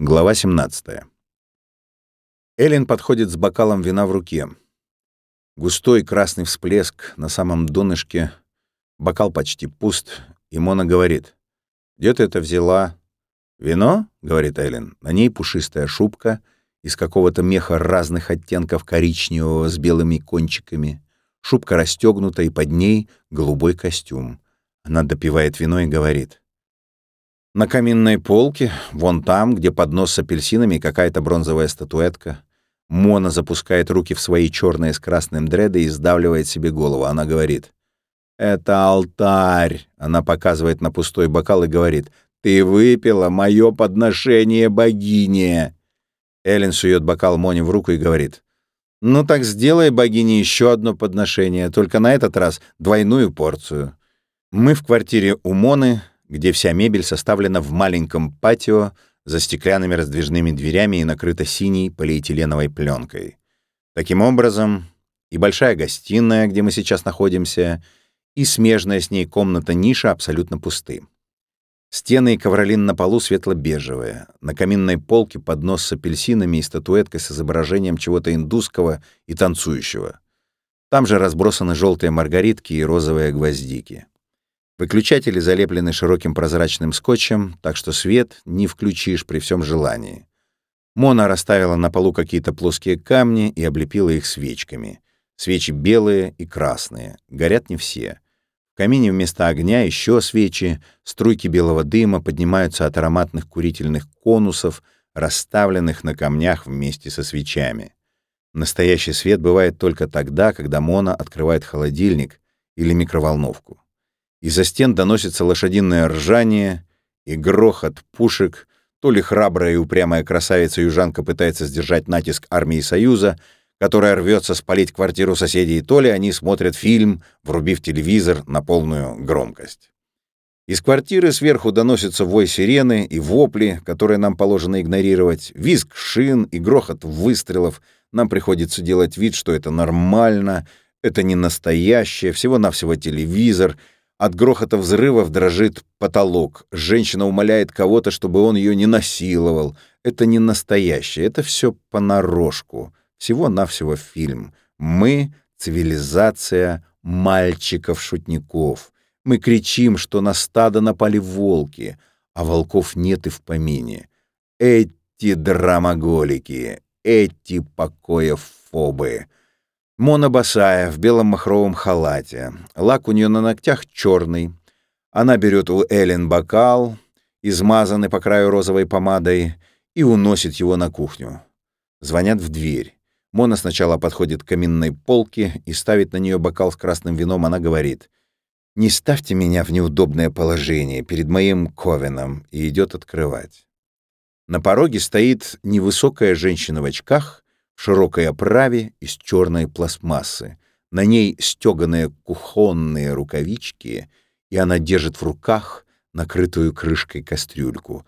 Глава 17. Эллен подходит с бокалом вина в руке. Густой красный всплеск на самом донышке. Бокал почти пуст, и Мона говорит. «Где ты это взяла?» «Вино?» — говорит Эллен. На ней пушистая шубка из какого-то меха разных оттенков коричневого с белыми кончиками. Шубка расстегнута, и под ней голубой костюм. Она допивает вино и говорит. На каминной полке, вон там, где поднос с апельсинами какая-то бронзовая статуэтка. Мона запускает руки в свои черные с красным дреды и сдавливает себе голову. Она говорит. «Это алтарь!» Она показывает на пустой бокал и говорит. «Ты выпила мое подношение богине!» Эллен сует бокал Моне в руку и говорит. «Ну так сделай богине еще одно подношение, только на этот раз двойную порцию». Мы в квартире у Моны, где вся мебель составлена в маленьком патио за стеклянными раздвижными дверями и накрыта синей полиэтиленовой пленкой. Таким образом, и большая гостиная, где мы сейчас находимся, и смежная с ней комната-ниша абсолютно пусты. Стены и ковролин на полу светло-бежевые. На каминной полке поднос с апельсинами и статуэткой с изображением чего-то индусского и танцующего. Там же разбросаны желтые маргаритки и розовые гвоздики. Выключатели залеплены широким прозрачным скотчем, так что свет не включишь при всем желании. Мона расставила на полу какие-то плоские камни и облепила их свечками. Свечи белые и красные, горят не все. В камине вместо огня еще свечи, струйки белого дыма поднимаются от ароматных курительных конусов, расставленных на камнях вместе со свечами. Настоящий свет бывает только тогда, когда Мона открывает холодильник или микроволновку. Из-за стен доносится лошадиное ржание и грохот пушек. То ли храбрая и упрямая красавица-южанка пытается сдержать натиск армии Союза, которая рвется спалить квартиру соседей, то ли они смотрят фильм, врубив телевизор на полную громкость. Из квартиры сверху доносится вой сирены и вопли, которые нам положено игнорировать, визг шин и грохот выстрелов. Нам приходится делать вид, что это нормально, это не настоящее, всего-навсего телевизор — от грохота взрывов дрожит потолок. Женщина умоляет кого-то, чтобы он ее не насиловал. Это не настоящее, это все понарошку. Всего-навсего фильм. Мы — цивилизация мальчиков-шутников. Мы кричим, что на стадо напали волки, а волков нет и в помине. Эти драмоголики, эти покоефобы — Мона босая, в белом махровом халате. Лак у нее на ногтях черный. Она берет у Эллен бокал, измазанный по краю розовой помадой, и уносит его на кухню. Звонят в дверь. Мона сначала подходит к каминной полке и ставит на нее бокал с красным вином. Она говорит, «Не ставьте меня в неудобное положение перед моим ковеном», и идет открывать. На пороге стоит невысокая женщина в очках — в широкой оправе из черной пластмассы. На ней стеганые кухонные рукавички, и она держит в руках накрытую крышкой кастрюльку.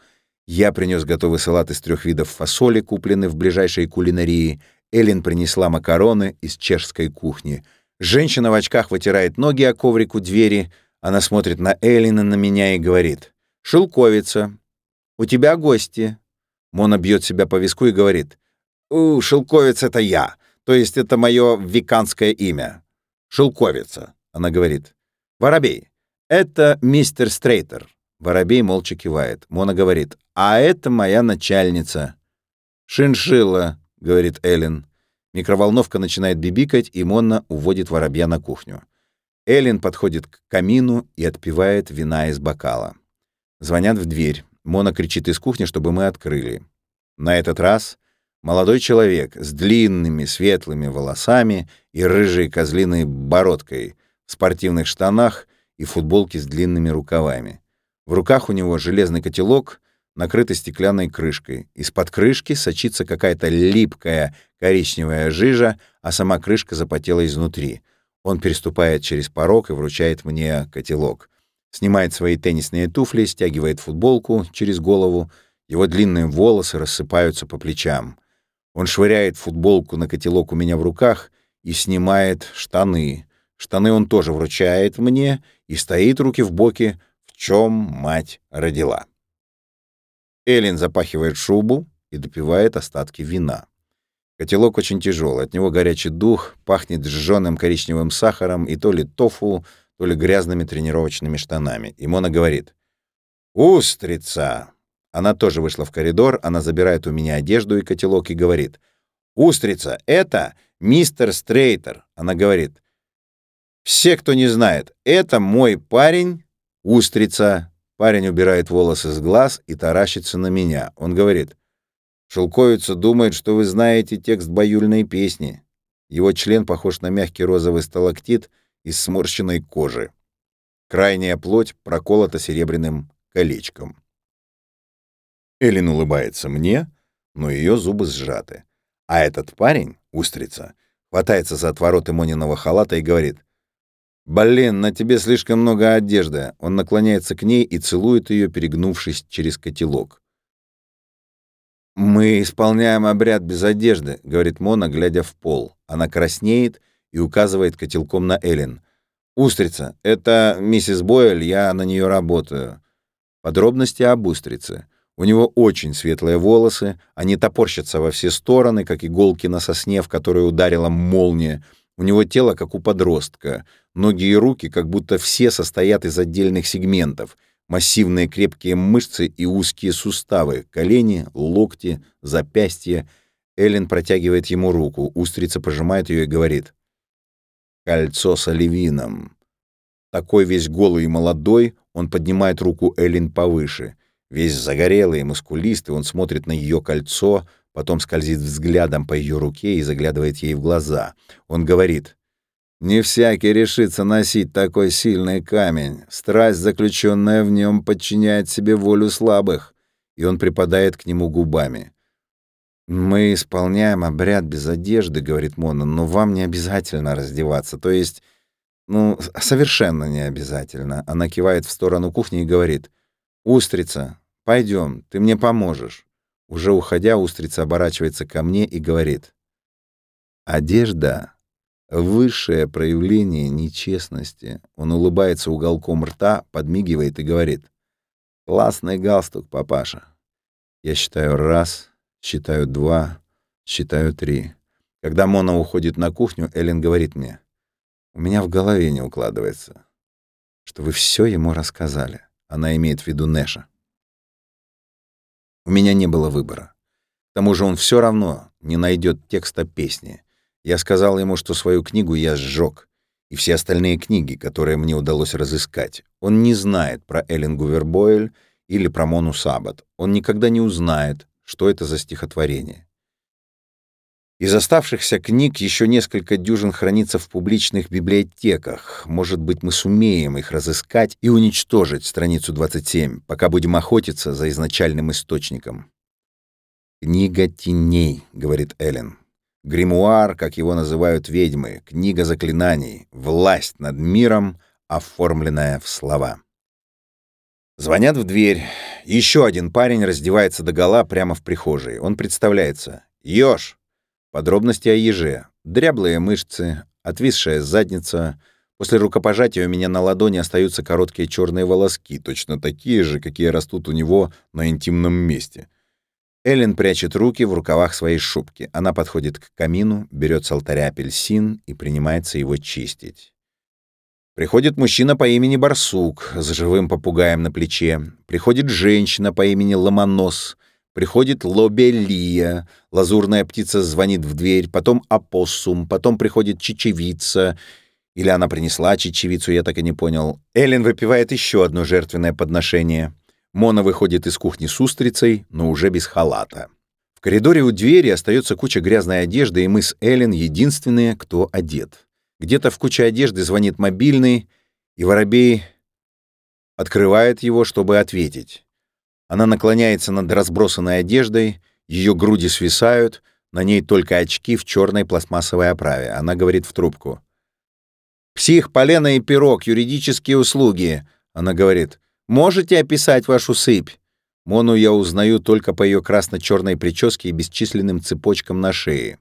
Я принес готовый салат из трех видов фасоли, купленный в ближайшей кулинарии. Эллен принесла макароны из чешской кухни. Женщина в очках вытирает ноги о коврик у двери. Она смотрит на Эллина, на меня и говорит. «Шелковица, у тебя гости». Мона бьет себя по виску и говорит. У, Шелковец — это я. То есть это мое веканское имя. Шелковица, она говорит. Воробей, это мистер Стрейтер. Воробей молча кивает. Мона говорит, а это моя начальница. Шиншилла, говорит Эллен. Микроволновка начинает бибикать, и Мона уводит воробья на кухню. Эллен подходит к камину и отпивает вина из бокала. Звонят в дверь. Мона кричит из кухни, чтобы мы открыли. На этот раз Молодой человек с длинными светлыми волосами и рыжей козлиной бородкой, в спортивных штанах и футболке с длинными рукавами. В руках у него железный котелок, накрытый стеклянной крышкой. Из-под крышки сочится какая-то липкая коричневая жижа, а сама крышка запотела изнутри. Он переступает через порог и вручает мне котелок. Снимает свои теннисные туфли, стягивает футболку через голову. Его длинные волосы рассыпаются по плечам. Он швыряет футболку на котелок у меня в руках и снимает штаны. Штаны он тоже вручает мне и стоит руки в боки, в чем мать родила. Эллен запахивает шубу и допивает остатки вина. Котелок очень тяжелый, от него горячий дух, пахнет сжженным коричневым сахаром и то ли тофу, то ли грязными тренировочными штанами. И Мона говорит «Устрица!» Она тоже вышла в коридор, она забирает у меня одежду и котелок и говорит «Устрица, это мистер Стрейтер!» Она говорит «Все, кто не знает, это мой парень, Устрица!» Парень убирает волосы с глаз и таращится на меня. Он говорит Шелковица думает, что вы знаете текст баюльной песни. Его член похож на мягкий розовый сталактит из сморщенной кожи. Крайняя плоть проколота серебряным колечком. Эллен улыбается мне, но ее зубы сжаты. А этот парень, устрица, хватается за отвороты Мониного халата и говорит, «Блин, на тебе слишком много одежды». Он наклоняется к ней и целует ее, перегнувшись через котелок. «Мы исполняем обряд без одежды», — говорит Мона, глядя в пол. Она краснеет и указывает котелком на Эллен. «Устрица. Это миссис Бойль, я на нее работаю». Подробности об устрице. У него очень светлые волосы, они топорщатся во все стороны, как иголки на сосне, в которую ударила молния. У него тело, как у подростка. Ноги и руки, как будто все состоят из отдельных сегментов — массивные крепкие мышцы и узкие суставы, колени, локти, запястья. Эллен протягивает ему руку, устрица пожимает ее и говорит. «Кольцо с оливином». Такой весь голый и молодой, он поднимает руку Эллен повыше. Весь загорелый и мускулистый, он смотрит на ее кольцо, потом скользит взглядом по ее руке и заглядывает ей в глаза. Он говорит, не всякий решится носить такой сильный камень. Страсть, заключенная в нем, подчиняет себе волю слабых, и он припадает к нему губами. «Мы исполняем обряд без одежды», — говорит Мона, «но вам не обязательно раздеваться. То есть, ну, совершенно не обязательно». Она кивает в сторону кухни и говорит, «Устрица, пойдем, ты мне поможешь». Уже уходя, устрица оборачивается ко мне и говорит, «Одежда Высшее проявление нечестности. Он улыбается уголком рта, подмигивает и говорит. «Классный галстук, папаша». Я считаю раз, считаю два, считаю три. Когда Мона уходит на кухню, Эллен говорит мне. «У меня в голове не укладывается, что вы все ему рассказали». Она имеет в виду Нэша. У меня не было выбора. К тому же он все равно не найдет текста песни. Я сказал ему, что свою книгу я сжег, и все остальные книги, которые мне удалось разыскать. Он не знает про Эллен Гувербойль или про Мону Саббат. Он никогда не узнает, что это за стихотворение. Из оставшихся книг еще несколько дюжин хранится в публичных библиотеках. Может быть, мы сумеем их разыскать и уничтожить страницу 27, пока будем охотиться за изначальным источником. «Книга теней», — говорит Эллен. Гримуар, как его называют ведьмы, книга заклинаний, власть над миром, оформленная в слова. Звонят в дверь. Еще один парень раздевается догола прямо в прихожей. Он представляется. Ёж. Подробности о еже. Дряблые мышцы, отвисшая задница. После рукопожатия у меня на ладони остаются короткие черные волоски, точно такие же, какие растут у него на интимном месте — Эллен прячет руки в рукавах своей шубки. Она подходит к камину, берет с алтаря апельсин и принимается его чистить. Приходит мужчина по имени Барсук с живым попугаем на плече. Приходит женщина по имени Ломонос. Приходит Лобелия. Лазурная птица звонит в дверь. Потом опоссум. Потом приходит чечевица. Или она принесла чечевицу, я так и не понял. Эллен выпивает еще одно жертвенное подношение. Мона выходит из кухни с устрицей, но уже без халата. В коридоре у двери остается куча грязной одежды, и мы с Эллен единственные, кто одет. Где-то в куче одежды звонит мобильный, и Воробей открывает его, чтобы ответить. Она наклоняется над разбросанной одеждой, ее груди свисают, на ней только очки в черной пластмассовой оправе. Она говорит в трубку. «Псих, полено и пирог, юридические услуги». Она говорит. Можете описать вашу сыпь? Мону я узнаю только по ее красно-черной прическе и бесчисленным цепочкам на шее.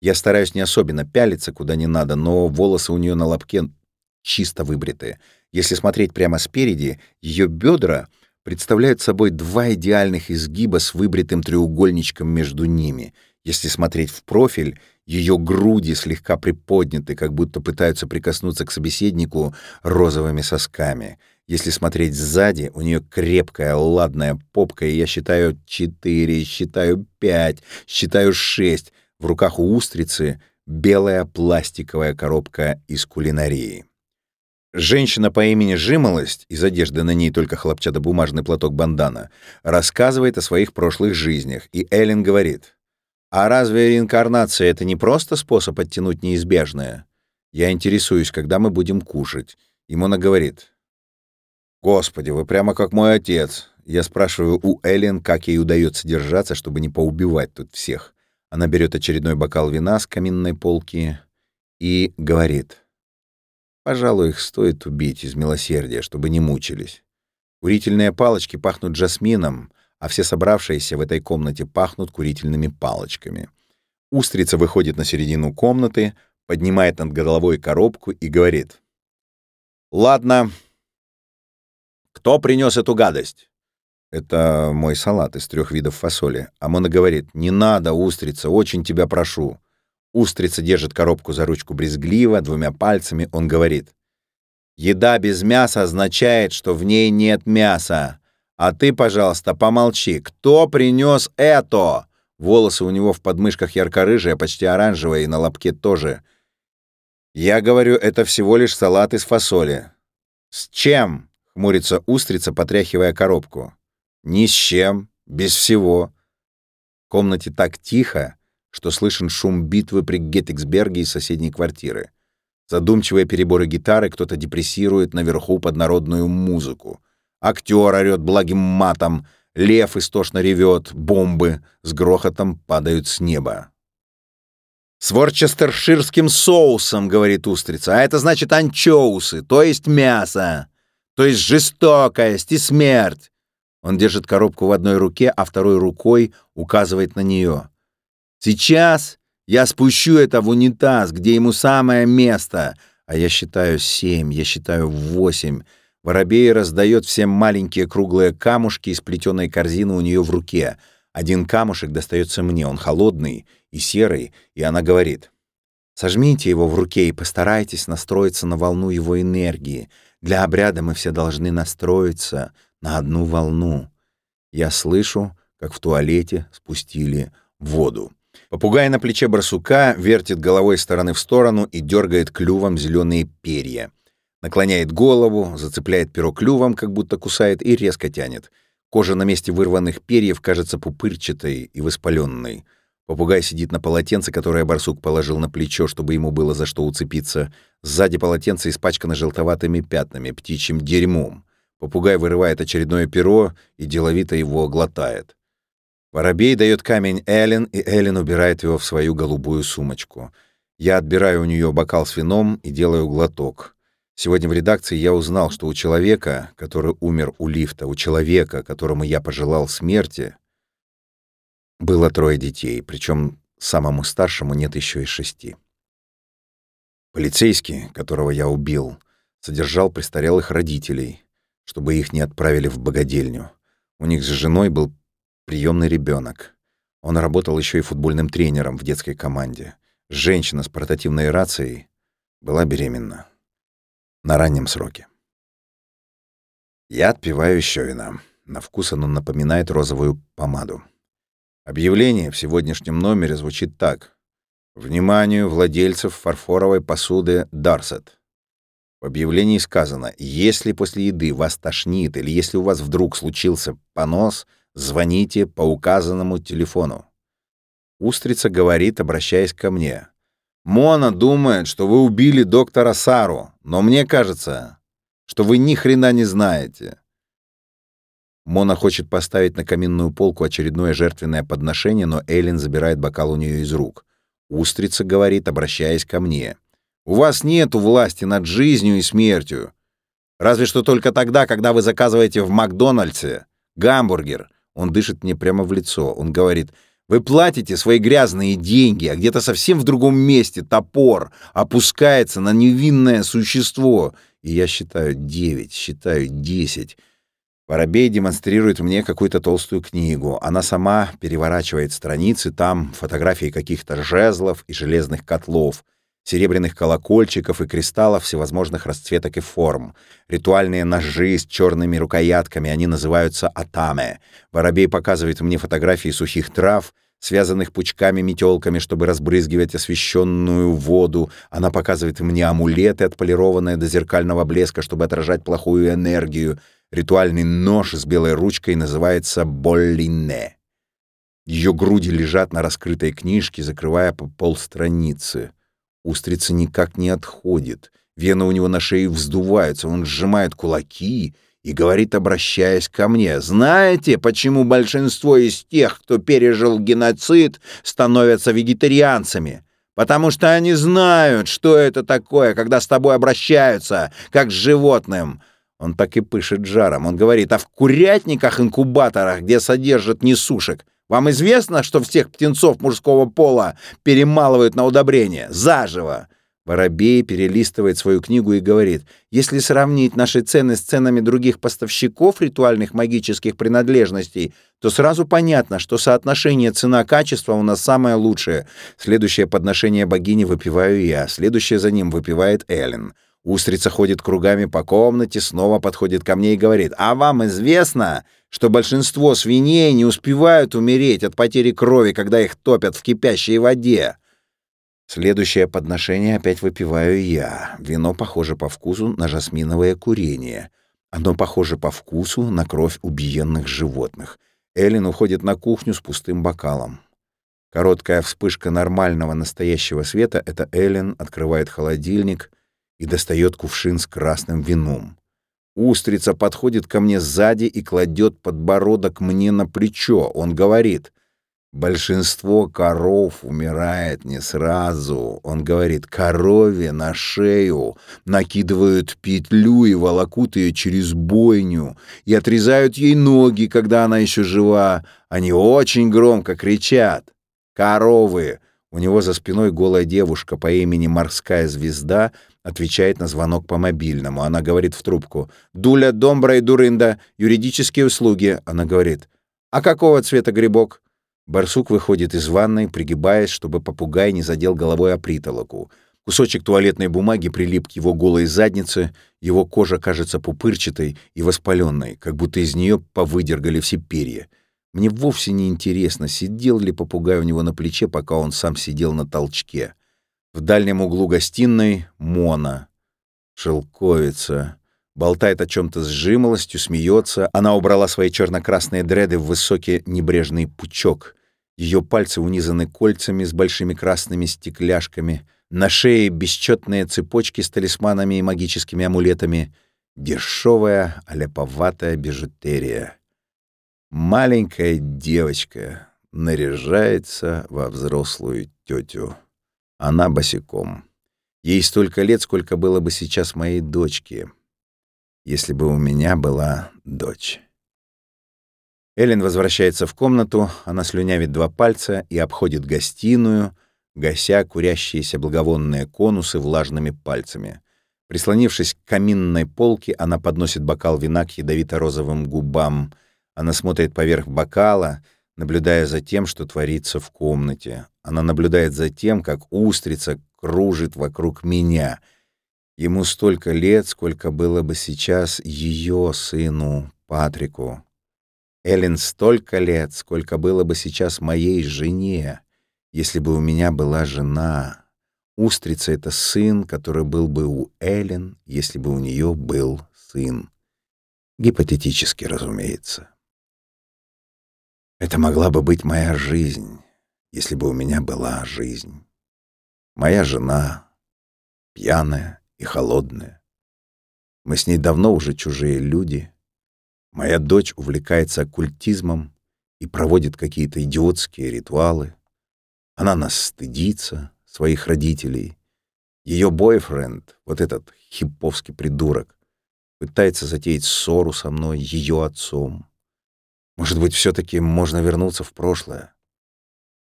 Я стараюсь не особенно пялиться куда не надо, но волосы у нее на лобке чисто выбритые. Если смотреть прямо спереди, ее бедра представляют собой два идеальных изгиба с выбритым треугольничком между ними. Если смотреть в профиль, ее груди слегка приподняты, как будто пытаются прикоснуться к собеседнику розовыми сосками. Если смотреть сзади, у нее крепкая, ладная попка, и я считаю четыре, считаю пять, считаю шесть. В руках у устрицы белая пластиковая коробка из кулинарии. Женщина по имени Жимолость, из одежды на ней только хлопчатобумажный платок бандана, рассказывает о своих прошлых жизнях, и Эллен говорит, «А разве реинкарнация — это не просто способ оттянуть неизбежное? Я интересуюсь, когда мы будем кушать». И Мона говорит, «Господи, вы прямо как мой отец». Я спрашиваю у Эллен, как ей удается держаться, чтобы не поубивать тут всех. Она берет очередной бокал вина с каминной полки и говорит, Пожалуй, их стоит убить из милосердия, чтобы не мучились. Курительные палочки пахнут жасмином, а все собравшиеся в этой комнате пахнут курительными палочками. Устрица выходит на середину комнаты, поднимает над головой коробку и говорит. «Ладно. Кто принес эту гадость?» «Это мой салат из трех видов фасоли». Амона говорит. «Не надо, устрица, очень тебя прошу». Устрица держит коробку за ручку брезгливо, двумя пальцами он говорит. «Еда без мяса означает, что в ней нет мяса. А ты, пожалуйста, помолчи. Кто принес это?» Волосы у него в подмышках ярко-рыжие, почти оранжевые, и на лобке тоже. «Я говорю, это всего лишь салат из фасоли». «С чем?» — хмурится устрица, потряхивая коробку. «Ни с чем, без всего». В комнате так тихо, что слышен шум битвы при Геттиксберге из соседней квартиры. Задумчивые переборы гитары, кто-то депрессирует наверху под народную музыку. Актер орёт благим матом, лев истошно ревет, бомбы с грохотом падают с неба. «С ворчестерширским соусом», — говорит устрица, «а это значит анчоусы, то есть мясо, то есть жестокость и смерть». Он держит коробку в одной руке, а второй рукой указывает на нее. Сейчас я спущу это в унитаз, где ему самое место. А я считаю семь, я считаю восемь. Воробей раздает всем маленькие круглые камушки из плетеной корзины у нее в руке. Один камушек достается мне, он холодный и серый, и она говорит. Сожмите его в руке и постарайтесь настроиться на волну его энергии. Для обряда мы все должны настроиться на одну волну. Я слышу, как в туалете спустили воду. Попугай на плече барсука вертит головой стороны в сторону и дергает клювом зеленые перья. Наклоняет голову, зацепляет перо клювом, как будто кусает, и резко тянет. Кожа на месте вырванных перьев кажется пупырчатой и воспаленной. Попугай сидит на полотенце, которое барсук положил на плечо, чтобы ему было за что уцепиться. Сзади полотенце испачкано желтоватыми пятнами, птичьим дерьмом. Попугай вырывает очередное перо и деловито его глотает. Воробей дает камень Эллен, и Эллен убирает его в свою голубую сумочку. Я отбираю у нее бокал с вином и делаю глоток. Сегодня в редакции я узнал, что у человека, который умер у лифта, у человека, которому я пожелал смерти, было трое детей, причем самому старшему нет еще и шести. Полицейский, которого я убил, содержал престарелых родителей, чтобы их не отправили в богадельню. У них с женой был приемный ребенок. Он работал еще и футбольным тренером в детской команде. Женщина с портативной рацией была беременна. На раннем сроке. Я отпиваю еще вина. На вкус оно напоминает розовую помаду. Объявление в сегодняшнем номере звучит так. «Вниманию владельцев фарфоровой посуды Дарсет». В объявлении сказано, если после еды вас тошнит или если у вас вдруг случился понос — Звоните по указанному телефону. Устрица говорит, обращаясь ко мне. Мона думает, что вы убили доктора Сару, но мне кажется, что вы ни хрена не знаете. Мона хочет поставить на каминную полку очередное жертвенное подношение, но Эйлин забирает бокал у нее из рук. Устрица говорит, обращаясь ко мне. «У вас нету власти над жизнью и смертью. Разве что только тогда, когда вы заказываете в Макдональдсе гамбургер, он дышит мне прямо в лицо. Он говорит, вы платите свои грязные деньги, а где-то совсем в другом месте топор опускается на невинное существо. И я считаю девять, считаю десять. Воробей демонстрирует мне какую-то толстую книгу. Она сама переворачивает страницы, там фотографии каких-то жезлов и железных котлов, серебряных колокольчиков и кристаллов всевозможных расцветок и форм. Ритуальные ножи с черными рукоятками, они называются атаме. Воробей показывает мне фотографии сухих трав, связанных пучками-метелками, чтобы разбрызгивать освещенную воду. Она показывает мне амулеты, отполированные до зеркального блеска, чтобы отражать плохую энергию. Ритуальный нож с белой ручкой называется «боллине». Ее груди лежат на раскрытой книжке, закрывая по полстраницы. Устрица никак не отходит. Вены у него на шее вздуваются, он сжимает кулаки и говорит, обращаясь ко мне, «Знаете, почему большинство из тех, кто пережил геноцид, становятся вегетарианцами?» Потому что они знают, что это такое, когда с тобой обращаются, как с животным. Он так и пышет жаром. Он говорит, а в курятниках-инкубаторах, где содержат несушек, вам известно, что всех птенцов мужского пола перемалывают на удобрение? Заживо!» Воробей перелистывает свою книгу и говорит, «Если сравнить наши цены с ценами других поставщиков ритуальных магических принадлежностей, то сразу понятно, что соотношение цена-качество у нас самое лучшее. Следующее подношение богини выпиваю я, следующее за ним выпивает Эллен». Устрица ходит кругами по комнате, снова подходит ко мне и говорит, «А вам известно, что большинство свиней не успевают умереть от потери крови, когда их топят в кипящей воде?» Следующее подношение опять выпиваю я. Вино похоже по вкусу на жасминовое курение. Оно похоже по вкусу на кровь убиенных животных. Эллен уходит на кухню с пустым бокалом. Короткая вспышка нормального настоящего света — это Эллен открывает холодильник — и достает кувшин с красным вином. Устрица подходит ко мне сзади и кладет подбородок мне на плечо. Он говорит, большинство коров умирает не сразу. Он говорит, корове на шею накидывают петлю и волокут ее через бойню и отрезают ей ноги, когда она еще жива. Они очень громко кричат. Коровы! У него за спиной голая девушка по имени Морская Звезда отвечает на звонок по мобильному. Она говорит в трубку. «Дуля, Домбра и Дурында, юридические услуги». Она говорит. «А какого цвета грибок?» Барсук выходит из ванной, пригибаясь, чтобы попугай не задел головой о притолоку. Кусочек туалетной бумаги прилип к его голой заднице, его кожа кажется пупырчатой и воспаленной, как будто из нее повыдергали все перья. Мне вовсе не интересно, сидел ли попугай у него на плече, пока он сам сидел на толчке. В дальнем углу гостиной Мона. Шелковица. Болтает о чем-то с жимолостью, смеется. Она убрала свои черно-красные дреды в высокий небрежный пучок. Ее пальцы унизаны кольцами с большими красными стекляшками. На шее бесчетные цепочки с талисманами и магическими амулетами. Дешевая, аляповатая бижутерия. Маленькая девочка наряжается во взрослую тетю. Она босиком. Ей столько лет, сколько было бы сейчас моей дочке, если бы у меня была дочь. Эллен возвращается в комнату, она слюнявит два пальца и обходит гостиную, гася курящиеся благовонные конусы влажными пальцами. Прислонившись к каминной полке, она подносит бокал вина к ядовито-розовым губам. Она смотрит поверх бокала — наблюдая за тем, что творится в комнате. Она наблюдает за тем, как устрица кружит вокруг меня. Ему столько лет, сколько было бы сейчас ее сыну Патрику. Эллен столько лет, сколько было бы сейчас моей жене, если бы у меня была жена. Устрица — это сын, который был бы у Эллен, если бы у нее был сын. Гипотетически, разумеется. Это могла бы быть моя жизнь, если бы у меня была жизнь. Моя жена, пьяная и холодная. Мы с ней давно уже чужие люди. Моя дочь увлекается оккультизмом и проводит какие-то идиотские ритуалы. Она нас стыдится, своих родителей. Ее бойфренд, вот этот хиповский придурок, пытается затеять ссору со мной, ее отцом. Может быть, все-таки можно вернуться в прошлое,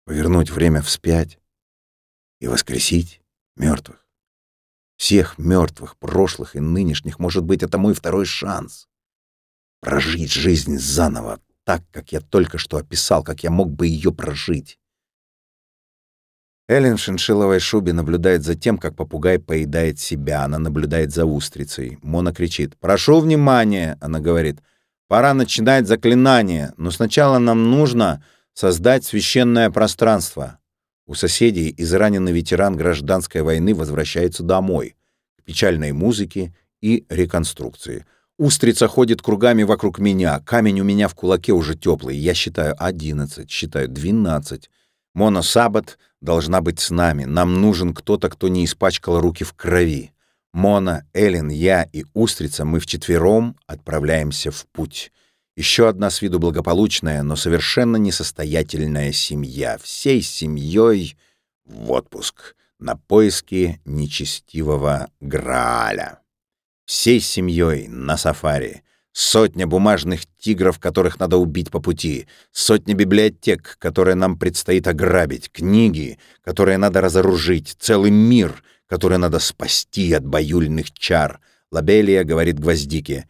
повернуть время вспять и воскресить мертвых. Всех мертвых, прошлых и нынешних, может быть, это мой второй шанс. прожить жизнь заново, так, как я только что описал, как я мог бы ее прожить. Эллен в шиншилловой шубе наблюдает за тем, как попугай поедает себя. Она наблюдает за устрицей. Мона кричит. «Прошу внимания!» Она говорит. «Пора начинать заклинание, но сначала нам нужно создать священное пространство». У соседей израненный ветеран гражданской войны возвращается домой. К печальной музыке и реконструкции. Устрица ходит кругами вокруг меня. Камень у меня в кулаке уже теплый. Я считаю одиннадцать, считаю двенадцать. Мона Сабат должна быть с нами. Нам нужен кто-то, кто не испачкал руки в крови. Мона, Эллен, я и Устрица, мы вчетвером отправляемся в путь. Еще одна с виду благополучная, но совершенно несостоятельная семья. Всей семьей в отпуск на поиски нечестивого Грааля. Всей семьей на сафари. Сотня бумажных тигров, которых надо убить по пути. Сотня библиотек, которые нам предстоит ограбить. Книги, которые надо разоружить. Целый мир, который надо спасти от баюльных чар. Лабелия говорит Гвоздике.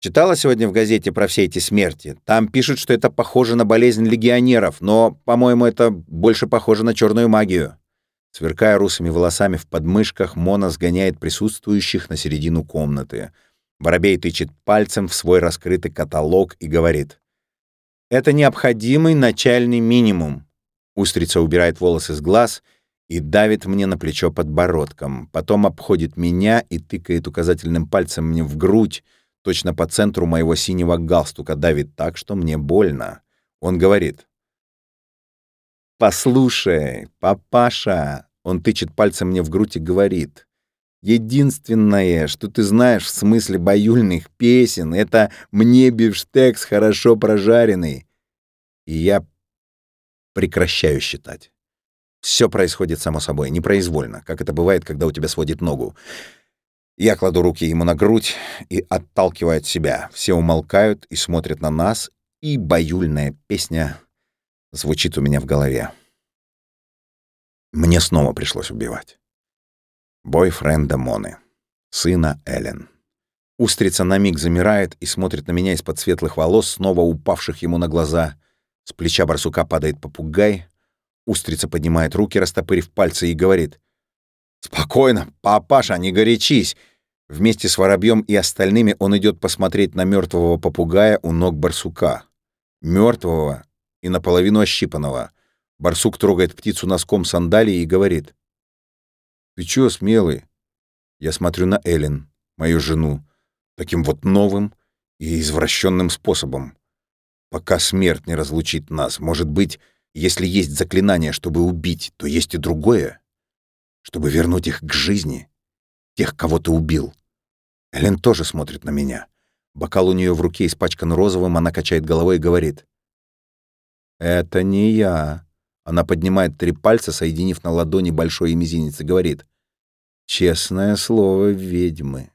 Читала сегодня в газете про все эти смерти. Там пишут, что это похоже на болезнь легионеров, но, по-моему, это больше похоже на черную магию. Сверкая русыми волосами в подмышках, Мона сгоняет присутствующих на середину комнаты — Воробей тычет пальцем в свой раскрытый каталог и говорит. «Это необходимый начальный минимум». Устрица убирает волосы с глаз и давит мне на плечо подбородком. Потом обходит меня и тыкает указательным пальцем мне в грудь, точно по центру моего синего галстука, давит так, что мне больно. Он говорит. «Послушай, папаша!» Он тычет пальцем мне в грудь и говорит. Единственное, что ты знаешь в смысле баюльных песен, это «мне бифштекс хорошо прожаренный». И я прекращаю считать. Все происходит само собой, непроизвольно, как это бывает, когда у тебя сводит ногу. Я кладу руки ему на грудь и отталкиваю от себя. Все умолкают и смотрят на нас, и баюльная песня звучит у меня в голове. Мне снова пришлось убивать бойфренда Моны, сына Эллен. Устрица на миг замирает и смотрит на меня из-под светлых волос, снова упавших ему на глаза. С плеча барсука падает попугай. Устрица поднимает руки, растопырив пальцы, и говорит. «Спокойно, папаша, не горячись!» Вместе с воробьем и остальными он идет посмотреть на мертвого попугая у ног барсука. Мертвого и наполовину ощипанного. Барсук трогает птицу носком сандалии и говорит. «Ты чё, смелый?» Я смотрю на Эллен, мою жену, таким вот новым и извращенным способом. Пока смерть не разлучит нас, может быть, если есть заклинание, чтобы убить, то есть и другое, чтобы вернуть их к жизни, тех, кого ты убил. Эллен тоже смотрит на меня. Бокал у нее в руке испачкан розовым, она качает головой и говорит. «Это не я. Она поднимает три пальца, соединив на ладони большой и мизинец, и говорит. «Честное слово ведьмы».